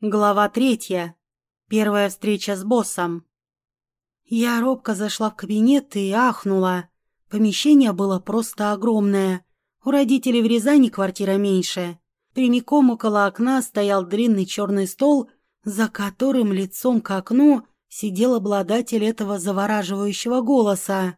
Глава третья. Первая встреча с боссом. Я робко зашла в кабинет и ахнула. Помещение было просто огромное. У родителей в Рязани квартира меньше. Прямиком около окна стоял длинный черный стол, за которым лицом к окну сидел обладатель этого завораживающего голоса.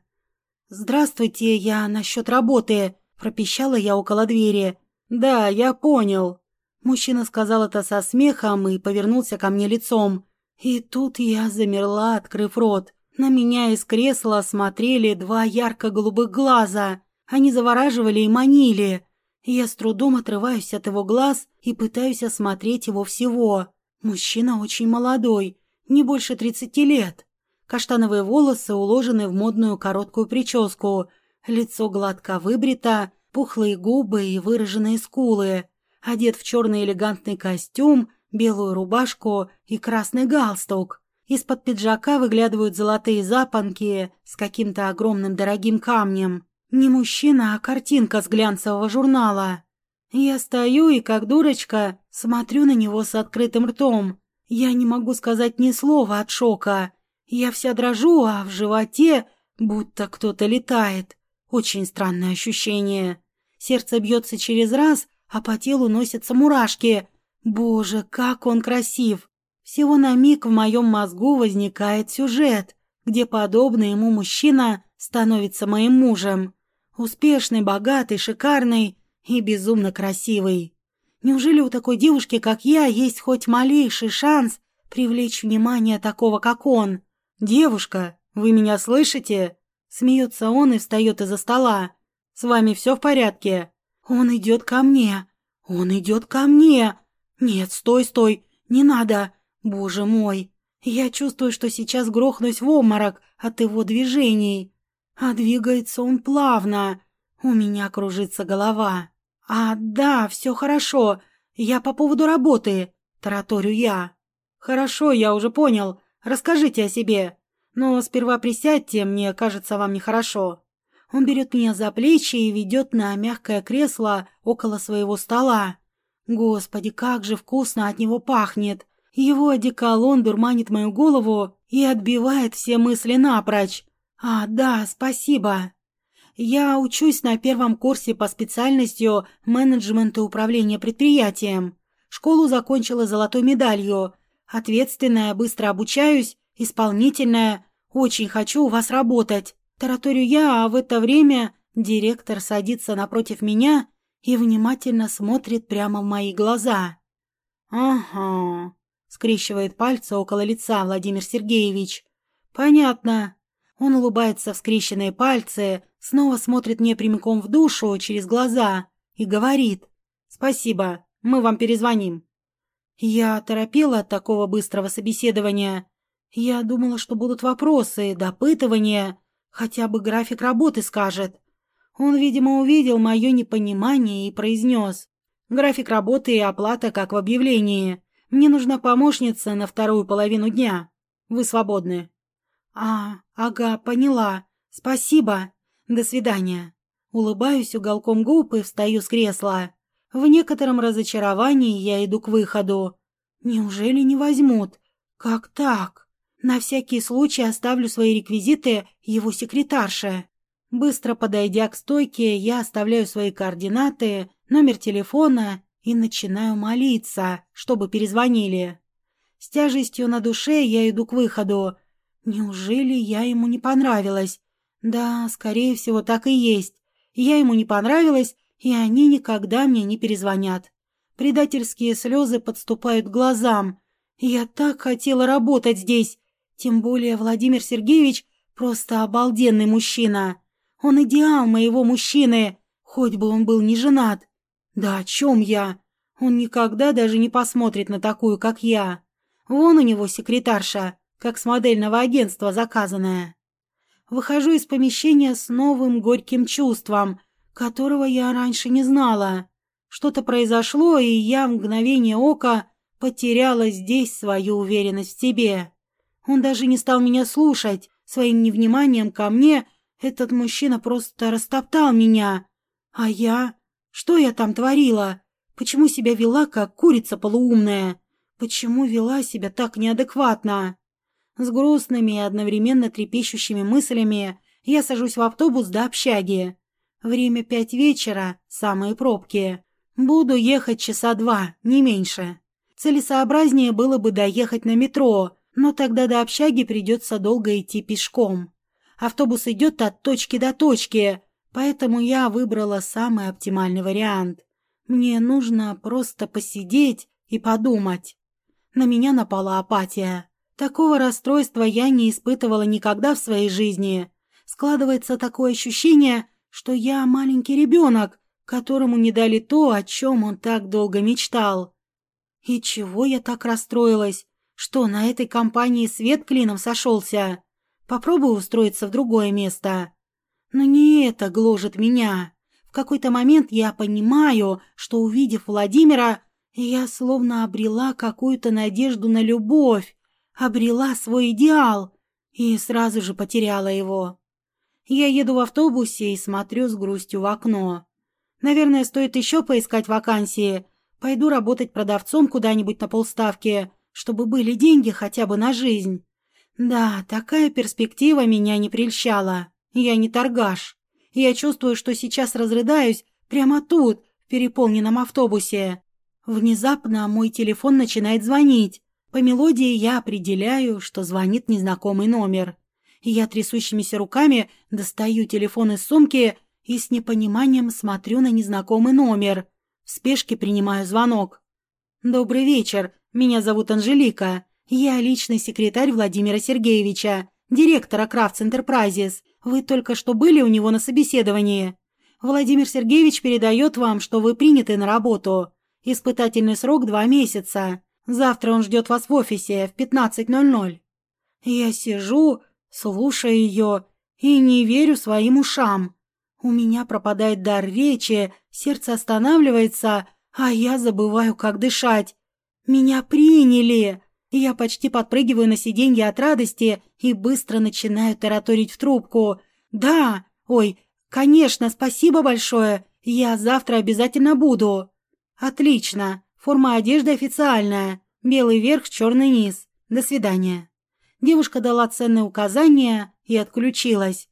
«Здравствуйте, я насчет работы», – пропищала я около двери. «Да, я понял», Мужчина сказал это со смехом и повернулся ко мне лицом. И тут я замерла, открыв рот. На меня из кресла смотрели два ярко-голубых глаза. Они завораживали и манили. Я с трудом отрываюсь от его глаз и пытаюсь осмотреть его всего. Мужчина очень молодой, не больше тридцати лет. Каштановые волосы уложены в модную короткую прическу. Лицо гладко выбрито, пухлые губы и выраженные скулы одет в черный элегантный костюм, белую рубашку и красный галстук. Из-под пиджака выглядывают золотые запонки с каким-то огромным дорогим камнем. Не мужчина, а картинка с глянцевого журнала. Я стою и, как дурочка, смотрю на него с открытым ртом. Я не могу сказать ни слова от шока. Я вся дрожу, а в животе будто кто-то летает. Очень странное ощущение. Сердце бьется через раз, а по телу носятся мурашки. Боже, как он красив! Всего на миг в моем мозгу возникает сюжет, где подобный ему мужчина становится моим мужем. Успешный, богатый, шикарный и безумно красивый. Неужели у такой девушки, как я, есть хоть малейший шанс привлечь внимание такого, как он? «Девушка, вы меня слышите?» Смеется он и встает из-за стола. «С вами все в порядке?» Он идет ко мне. Он идет ко мне. Нет, стой, стой. Не надо. Боже мой. Я чувствую, что сейчас грохнусь в обморок от его движений. А двигается он плавно. У меня кружится голова. А, да, все хорошо. Я по поводу работы. Тараторю я. Хорошо, я уже понял. Расскажите о себе. Но сперва присядьте, мне кажется, вам нехорошо. Он берет меня за плечи и ведет на мягкое кресло около своего стола. Господи, как же вкусно от него пахнет! Его одеколон дурманит мою голову и отбивает все мысли напрочь. А, да, спасибо. Я учусь на первом курсе по специальностью менеджмент и управление предприятием. Школу закончила золотой медалью. Ответственная, быстро обучаюсь, исполнительная. Очень хочу у вас работать. Тараторю я, а в это время директор садится напротив меня и внимательно смотрит прямо в мои глаза. «Ага», — скрещивает пальцы около лица Владимир Сергеевич. «Понятно». Он улыбается в скрещенные пальцы, снова смотрит мне прямиком в душу через глаза и говорит «Спасибо, мы вам перезвоним». Я торопела от такого быстрого собеседования. Я думала, что будут вопросы, допытывания, Хотя бы график работы скажет. Он, видимо, увидел мое непонимание и произнес. График работы и оплата, как в объявлении. Мне нужна помощница на вторую половину дня. Вы свободны. А, ага, поняла. Спасибо. До свидания. Улыбаюсь уголком губ и встаю с кресла. В некотором разочаровании я иду к выходу. Неужели не возьмут? Как так? На всякий случай оставлю свои реквизиты его секретарше. Быстро подойдя к стойке, я оставляю свои координаты, номер телефона и начинаю молиться, чтобы перезвонили. С тяжестью на душе я иду к выходу. Неужели я ему не понравилась? Да, скорее всего, так и есть. Я ему не понравилась, и они никогда мне не перезвонят. Предательские слезы подступают к глазам. Я так хотела работать здесь, тем более Владимир Сергеевич просто обалденный мужчина. Он идеал моего мужчины, хоть бы он был не женат. Да о чем я? Он никогда даже не посмотрит на такую, как я. Вон у него секретарша, как с модельного агентства заказанная. Выхожу из помещения с новым горьким чувством, которого я раньше не знала. Что-то произошло, и я в мгновение ока потеряла здесь свою уверенность в себе. Он даже не стал меня слушать. Своим невниманием ко мне этот мужчина просто растоптал меня. А я? Что я там творила? Почему себя вела, как курица полуумная? Почему вела себя так неадекватно? С грустными и одновременно трепещущими мыслями я сажусь в автобус до общаги. Время пять вечера, самые пробки. Буду ехать часа два, не меньше. Целесообразнее было бы доехать на метро, но тогда до общаги придется долго идти пешком. Автобус идет от точки до точки, поэтому я выбрала самый оптимальный вариант. Мне нужно просто посидеть и подумать. На меня напала апатия. Такого расстройства я не испытывала никогда в своей жизни. Складывается такое ощущение, что я маленький ребенок, которому не дали то, о чем он так долго мечтал. И чего я так расстроилась? Что, на этой компании свет клином сошелся? Попробую устроиться в другое место. Но не это гложет меня. В какой-то момент я понимаю, что, увидев Владимира, я словно обрела какую-то надежду на любовь, обрела свой идеал и сразу же потеряла его. Я еду в автобусе и смотрю с грустью в окно. Наверное, стоит еще поискать вакансии. Пойду работать продавцом куда-нибудь на полставки, чтобы были деньги хотя бы на жизнь. Да, такая перспектива меня не прельщала. Я не торгаш. Я чувствую, что сейчас разрыдаюсь прямо тут, в переполненном автобусе. Внезапно мой телефон начинает звонить. По мелодии я определяю, что звонит незнакомый номер. Я трясущимися руками достаю телефон из сумки и с непониманием смотрю на незнакомый номер. В спешке принимаю звонок. «Добрый вечер. Меня зовут Анжелика. Я личный секретарь Владимира Сергеевича, директора Крафтс Enterprises. Вы только что были у него на собеседовании. Владимир Сергеевич передает вам, что вы приняты на работу. Испытательный срок два месяца. Завтра он ждет вас в офисе в 15.00. Я сижу, слушаю ее и не верю своим ушам. У меня пропадает дар речи, сердце останавливается, а я забываю, как дышать. Меня приняли. Я почти подпрыгиваю на сиденье от радости и быстро начинаю тараторить в трубку. «Да! Ой, конечно, спасибо большое! Я завтра обязательно буду!» «Отлично! Форма одежды официальная. Белый верх, черный низ. До свидания». Девушка дала ценные указания и отключилась.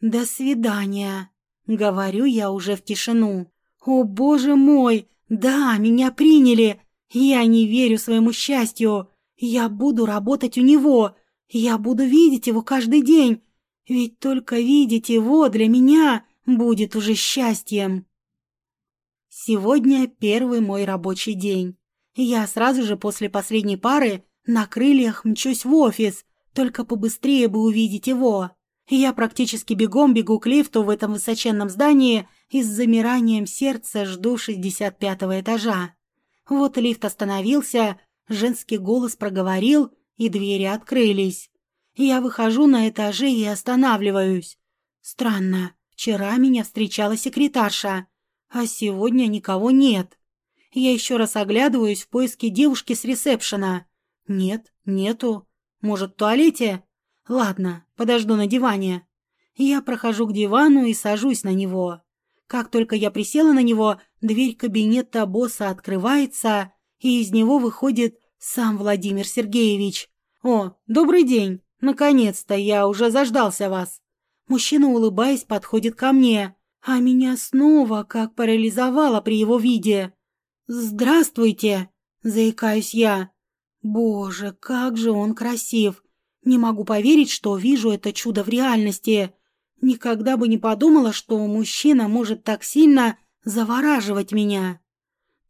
«До свидания», — говорю я уже в тишину. «О, боже мой! Да, меня приняли! Я не верю своему счастью! Я буду работать у него! Я буду видеть его каждый день! Ведь только видеть его для меня будет уже счастьем!» Сегодня первый мой рабочий день. Я сразу же после последней пары на крыльях мчусь в офис, только побыстрее бы увидеть его. Я практически бегом бегу к лифту в этом высоченном здании и с замиранием сердца жду 65 этажа. Вот лифт остановился, женский голос проговорил, и двери открылись. Я выхожу на этаже и останавливаюсь. Странно, вчера меня встречала секретарша, а сегодня никого нет. Я еще раз оглядываюсь в поиске девушки с ресепшена. Нет, нету. Может, в туалете? Ладно, подожду на диване. Я прохожу к дивану и сажусь на него. Как только я присела на него, дверь кабинета босса открывается, и из него выходит сам Владимир Сергеевич. «О, добрый день! Наконец-то я уже заждался вас!» Мужчина, улыбаясь, подходит ко мне, а меня снова как парализовало при его виде. «Здравствуйте!» – заикаюсь я. «Боже, как же он красив! Не могу поверить, что вижу это чудо в реальности. Никогда бы не подумала, что мужчина может так сильно завораживать меня.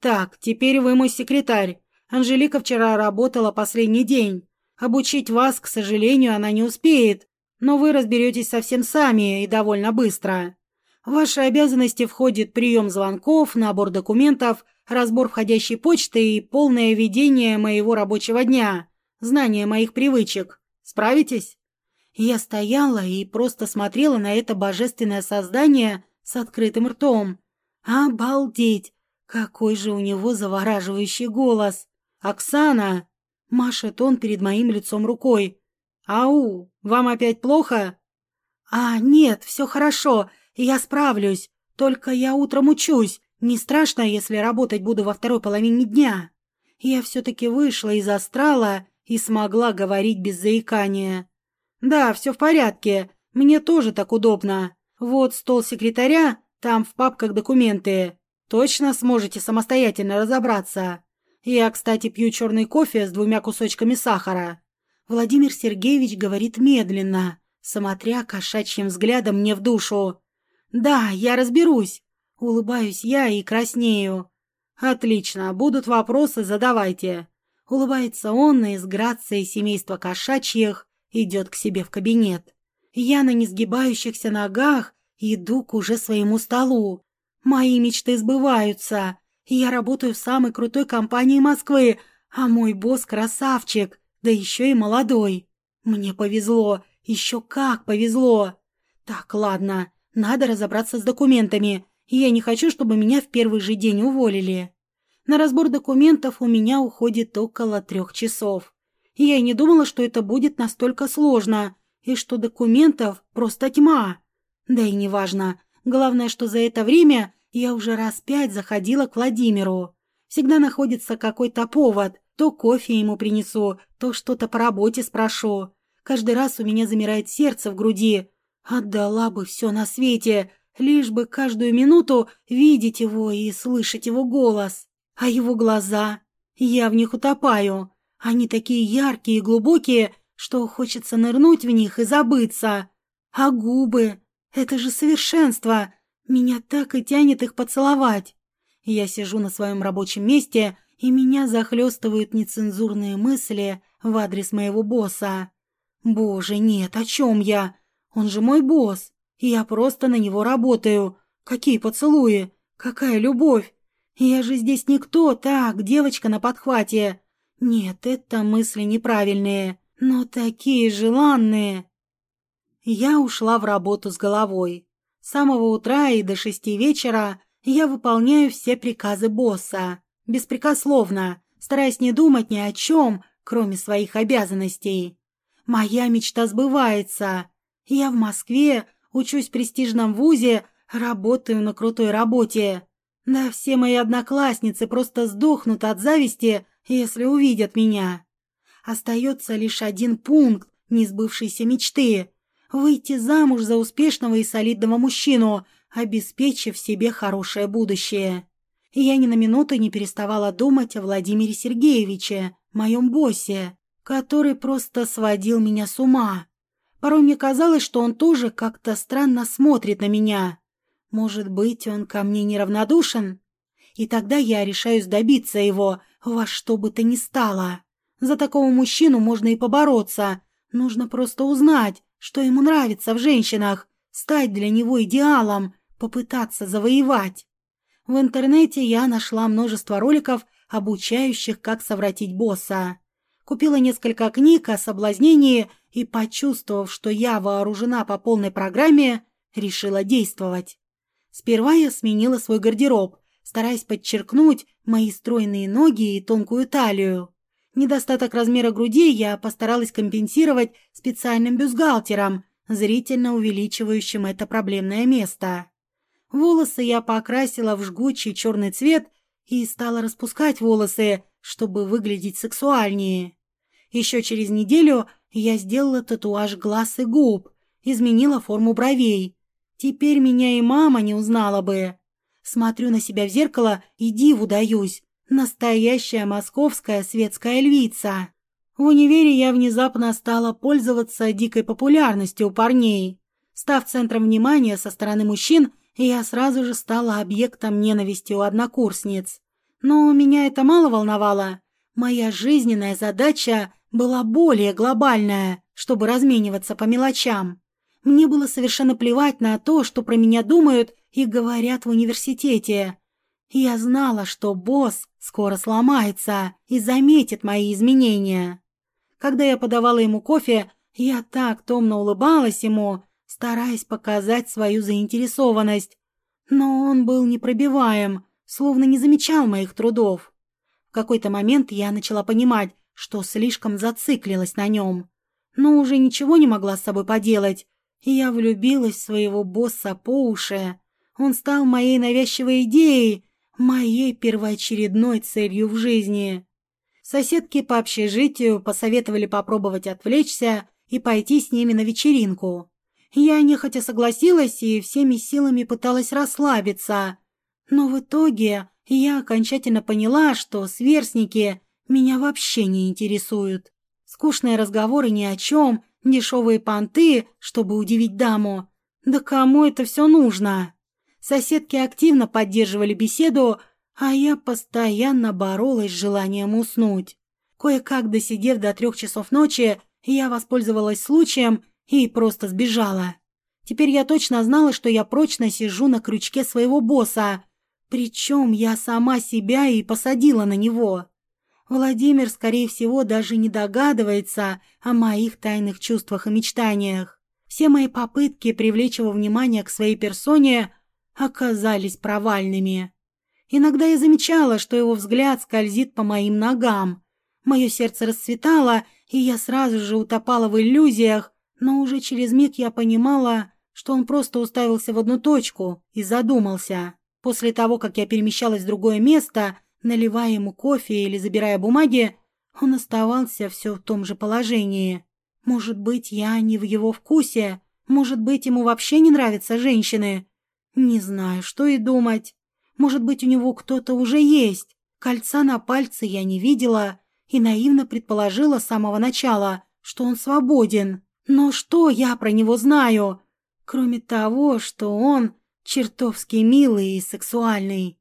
Так, теперь вы мой секретарь. Анжелика вчера работала последний день. Обучить вас, к сожалению, она не успеет, но вы разберетесь совсем сами и довольно быстро. В ваши обязанности входит прием звонков, набор документов, разбор входящей почты и полное ведение моего рабочего дня, знание моих привычек. Справитесь? Я стояла и просто смотрела на это божественное создание с открытым ртом. Обалдеть! Какой же у него завораживающий голос! «Оксана!» — машет он перед моим лицом рукой. «Ау, вам опять плохо?» «А, нет, все хорошо, я справлюсь. Только я утром учусь. Не страшно, если работать буду во второй половине дня?» я все-таки вышла из астрала и смогла говорить без заикания. «Да, все в порядке. Мне тоже так удобно. Вот стол секретаря, там в папках документы. Точно сможете самостоятельно разобраться. Я, кстати, пью черный кофе с двумя кусочками сахара». Владимир Сергеевич говорит медленно, смотря кошачьим взглядом мне в душу. «Да, я разберусь». Улыбаюсь я и краснею. «Отлично, будут вопросы, задавайте». Улыбается он и с грацией семейства кошачьих идет к себе в кабинет. Я на несгибающихся ногах иду к уже своему столу. Мои мечты сбываются. Я работаю в самой крутой компании Москвы, а мой босс красавчик, да еще и молодой. Мне повезло, еще как повезло. Так, ладно, надо разобраться с документами. Я не хочу, чтобы меня в первый же день уволили. На разбор документов у меня уходит около трех часов. Я и не думала, что это будет настолько сложно, и что документов просто тьма. Да и неважно. Главное, что за это время я уже раз пять заходила к Владимиру. Всегда находится какой-то повод. То кофе ему принесу, то что-то по работе спрошу. Каждый раз у меня замирает сердце в груди. Отдала бы все на свете, лишь бы каждую минуту видеть его и слышать его голос. А его глаза... Я в них утопаю. Они такие яркие и глубокие, что хочется нырнуть в них и забыться. А губы... Это же совершенство! Меня так и тянет их поцеловать. Я сижу на своем рабочем месте, и меня захлестывают нецензурные мысли в адрес моего босса. Боже, нет, о чем я? Он же мой босс, я просто на него работаю. Какие поцелуи? Какая любовь? Я же здесь никто, так, девочка на подхвате. Нет, это мысли неправильные, но такие желанные. Я ушла в работу с головой. С самого утра и до шести вечера я выполняю все приказы босса, беспрекословно, стараясь не думать ни о чем, кроме своих обязанностей. Моя мечта сбывается. Я в Москве, учусь в престижном вузе, работаю на крутой работе. Да все мои одноклассницы просто сдохнут от зависти, если увидят меня. Остается лишь один пункт несбывшейся мечты — выйти замуж за успешного и солидного мужчину, обеспечив себе хорошее будущее. И я ни на минуту не переставала думать о Владимире Сергеевиче, моем боссе, который просто сводил меня с ума. Порой мне казалось, что он тоже как-то странно смотрит на меня. Может быть, он ко мне неравнодушен? И тогда я решаюсь добиться его во что бы то ни стало. За такого мужчину можно и побороться. Нужно просто узнать, что ему нравится в женщинах, стать для него идеалом, попытаться завоевать. В интернете я нашла множество роликов, обучающих, как совратить босса. Купила несколько книг о соблазнении и, почувствовав, что я вооружена по полной программе, решила действовать. Сперва я сменила свой гардероб, стараясь подчеркнуть мои стройные ноги и тонкую талию. Недостаток размера груди я постаралась компенсировать специальным бюстгальтером, зрительно увеличивающим это проблемное место. Волосы я покрасила в жгучий черный цвет и стала распускать волосы, чтобы выглядеть сексуальнее. Еще через неделю я сделала татуаж глаз и губ, изменила форму бровей. Теперь меня и мама не узнала бы. Смотрю на себя в зеркало и диву даюсь. Настоящая московская светская львица. В универе я внезапно стала пользоваться дикой популярностью у парней. Став центром внимания со стороны мужчин, я сразу же стала объектом ненависти у однокурсниц. Но меня это мало волновало. Моя жизненная задача была более глобальная, чтобы размениваться по мелочам. Мне было совершенно плевать на то, что про меня думают и говорят в университете. Я знала, что босс скоро сломается и заметит мои изменения. Когда я подавала ему кофе, я так томно улыбалась ему, стараясь показать свою заинтересованность. Но он был непробиваем, словно не замечал моих трудов. В какой-то момент я начала понимать, что слишком зациклилась на нем. Но уже ничего не могла с собой поделать. Я влюбилась в своего босса по уши. Он стал моей навязчивой идеей, моей первоочередной целью в жизни. Соседки по общежитию посоветовали попробовать отвлечься и пойти с ними на вечеринку. Я нехотя согласилась и всеми силами пыталась расслабиться. Но в итоге я окончательно поняла, что сверстники меня вообще не интересуют. Скучные разговоры ни о чем, дешевые понты, чтобы удивить даму. Да кому это все нужно? Соседки активно поддерживали беседу, а я постоянно боролась с желанием уснуть. Кое-как досидев до трех часов ночи, я воспользовалась случаем и просто сбежала. Теперь я точно знала, что я прочно сижу на крючке своего босса, причем я сама себя и посадила на него. Владимир, скорее всего, даже не догадывается о моих тайных чувствах и мечтаниях. Все мои попытки привлечь его внимание к своей персоне оказались провальными. Иногда я замечала, что его взгляд скользит по моим ногам. Мое сердце расцветало, и я сразу же утопала в иллюзиях, но уже через миг я понимала, что он просто уставился в одну точку и задумался. После того, как я перемещалась в другое место, наливая ему кофе или забирая бумаги, он оставался все в том же положении. Может быть, я не в его вкусе, может быть, ему вообще не нравятся женщины. Не знаю, что и думать. Может быть, у него кто-то уже есть. Кольца на пальце я не видела и наивно предположила с самого начала, что он свободен. Но что я про него знаю? Кроме того, что он чертовски милый и сексуальный.